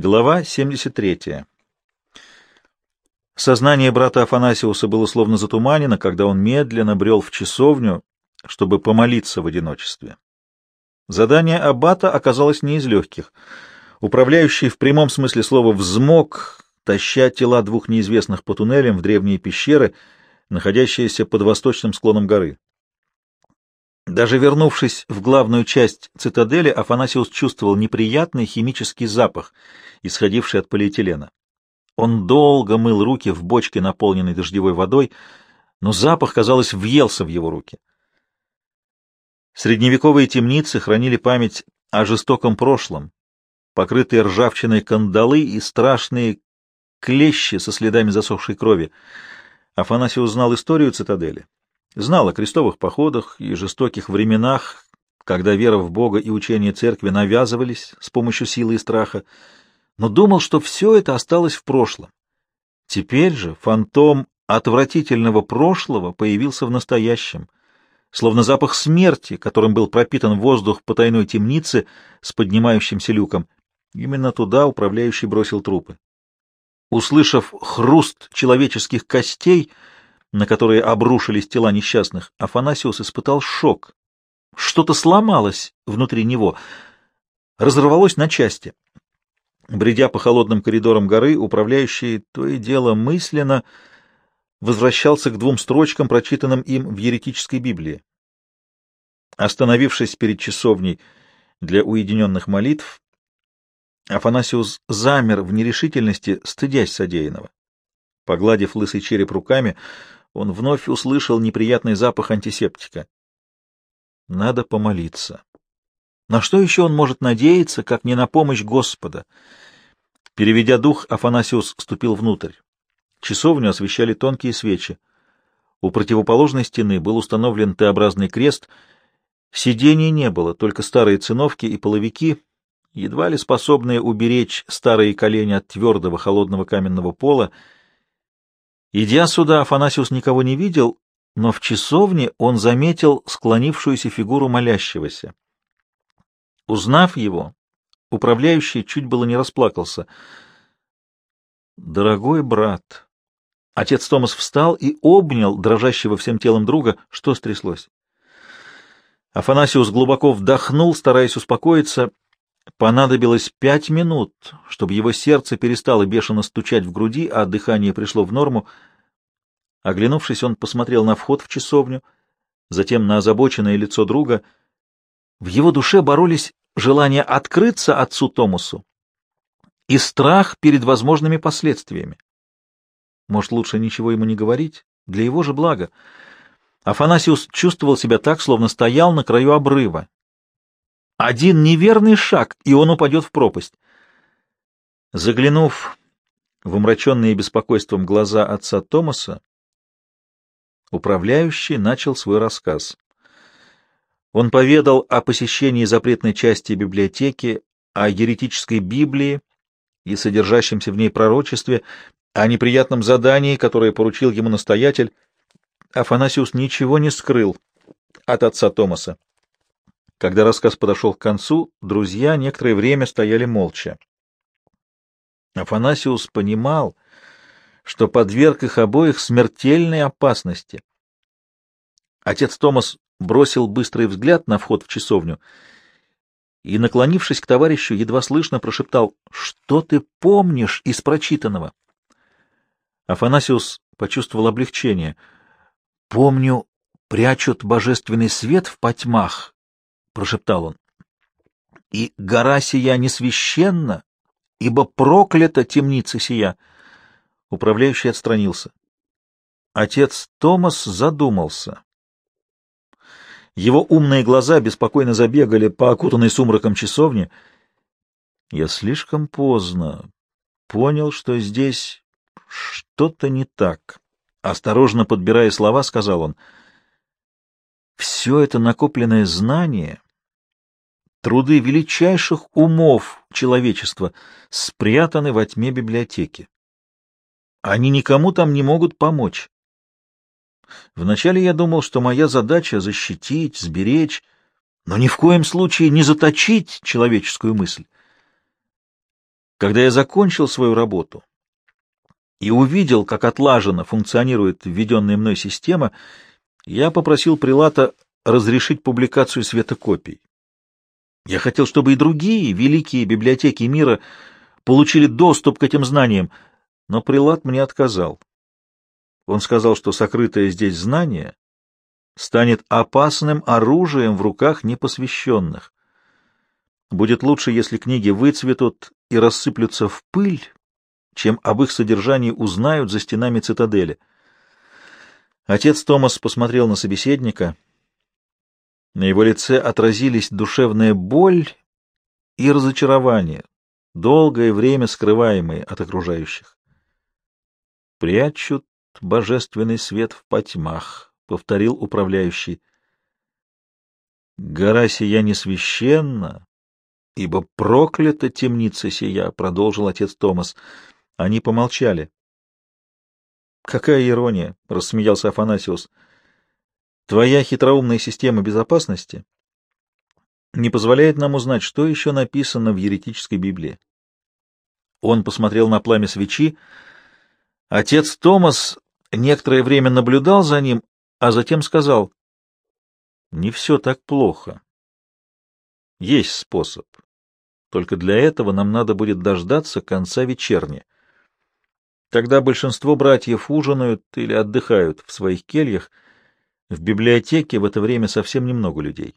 Глава 73. Сознание брата Афанасиуса было словно затуманено, когда он медленно брел в часовню, чтобы помолиться в одиночестве. Задание аббата оказалось не из легких. Управляющий в прямом смысле слова «взмок», таща тела двух неизвестных по туннелям в древние пещеры, находящиеся под восточным склоном горы. Даже вернувшись в главную часть цитадели, Афанасиус чувствовал неприятный химический запах, исходивший от полиэтилена. Он долго мыл руки в бочке, наполненной дождевой водой, но запах, казалось, въелся в его руки. Средневековые темницы хранили память о жестоком прошлом, покрытые ржавчиной кандалы и страшные клещи со следами засохшей крови. Афанасиус знал историю цитадели Знал о крестовых походах и жестоких временах, когда вера в Бога и учение церкви навязывались с помощью силы и страха, но думал, что все это осталось в прошлом. Теперь же фантом отвратительного прошлого появился в настоящем, словно запах смерти, которым был пропитан воздух потайной темницы с поднимающимся люком. Именно туда управляющий бросил трупы. Услышав хруст человеческих костей, на которые обрушились тела несчастных, Афанасиус испытал шок. Что-то сломалось внутри него, разорвалось на части. Бредя по холодным коридорам горы, управляющий то и дело мысленно возвращался к двум строчкам, прочитанным им в еретической Библии. Остановившись перед часовней для уединенных молитв, Афанасиус замер в нерешительности, стыдясь содеянного. Погладив лысый череп руками, он вновь услышал неприятный запах антисептика. Надо помолиться. На что еще он может надеяться, как не на помощь Господа? Переведя дух, Афанасиус ступил внутрь. Часовню освещали тонкие свечи. У противоположной стены был установлен Т-образный крест. Сидений не было, только старые циновки и половики, едва ли способные уберечь старые колени от твердого холодного каменного пола, Идя сюда, Афанасиус никого не видел, но в часовне он заметил склонившуюся фигуру молящегося. Узнав его, управляющий чуть было не расплакался. «Дорогой брат!» Отец Томас встал и обнял дрожащего всем телом друга. Что стряслось? Афанасиус глубоко вдохнул, стараясь успокоиться. Понадобилось пять минут, чтобы его сердце перестало бешено стучать в груди, а дыхание пришло в норму. Оглянувшись, он посмотрел на вход в часовню, затем на озабоченное лицо друга. В его душе боролись желание открыться отцу Томасу и страх перед возможными последствиями. Может, лучше ничего ему не говорить? Для его же блага. Афанасиус чувствовал себя так, словно стоял на краю обрыва, один неверный шаг, и он упадет в пропасть. Заглянув в умраченные беспокойством глаза отца Томаса, управляющий начал свой рассказ. Он поведал о посещении запретной части библиотеки, о еретической Библии и содержащемся в ней пророчестве, о неприятном задании, которое поручил ему настоятель. Афанасиус ничего не скрыл от отца Томаса. Когда рассказ подошел к концу, друзья некоторое время стояли молча. Афанасиус понимал, что подверг их обоих смертельной опасности. Отец Томас бросил быстрый взгляд на вход в часовню и, наклонившись к товарищу, едва слышно прошептал «Что ты помнишь из прочитанного?» Афанасиус почувствовал облегчение. «Помню, прячут божественный свет в потьмах прошептал он. И гора сия не священна, ибо проклята темница сия. Управляющий отстранился. Отец Томас задумался. Его умные глаза беспокойно забегали по окутанной сумраком часовне. Я слишком поздно понял, что здесь что-то не так. Осторожно подбирая слова, сказал он, «Все это накопленное знание Труды величайших умов человечества спрятаны во тьме библиотеки. Они никому там не могут помочь. Вначале я думал, что моя задача — защитить, сберечь, но ни в коем случае не заточить человеческую мысль. Когда я закончил свою работу и увидел, как отлаженно функционирует введенная мной система, я попросил Прилата разрешить публикацию светокопий. Я хотел, чтобы и другие великие библиотеки мира получили доступ к этим знаниям, но Прилат мне отказал. Он сказал, что сокрытое здесь знание станет опасным оружием в руках непосвященных. Будет лучше, если книги выцветут и рассыплются в пыль, чем об их содержании узнают за стенами цитадели. Отец Томас посмотрел на собеседника. На его лице отразились душевная боль и разочарование, долгое время скрываемые от окружающих. Прячут божественный свет в потьмах, — повторил управляющий. Гора сия не священна, ибо проклята темница сия, — продолжил отец Томас. Они помолчали. — Какая ирония, — рассмеялся Афанасиус. — Твоя хитроумная система безопасности не позволяет нам узнать, что еще написано в еретической Библии. Он посмотрел на пламя свечи. Отец Томас некоторое время наблюдал за ним, а затем сказал, «Не все так плохо. Есть способ. Только для этого нам надо будет дождаться конца вечерни. Тогда большинство братьев ужинают или отдыхают в своих кельях. В библиотеке в это время совсем немного людей.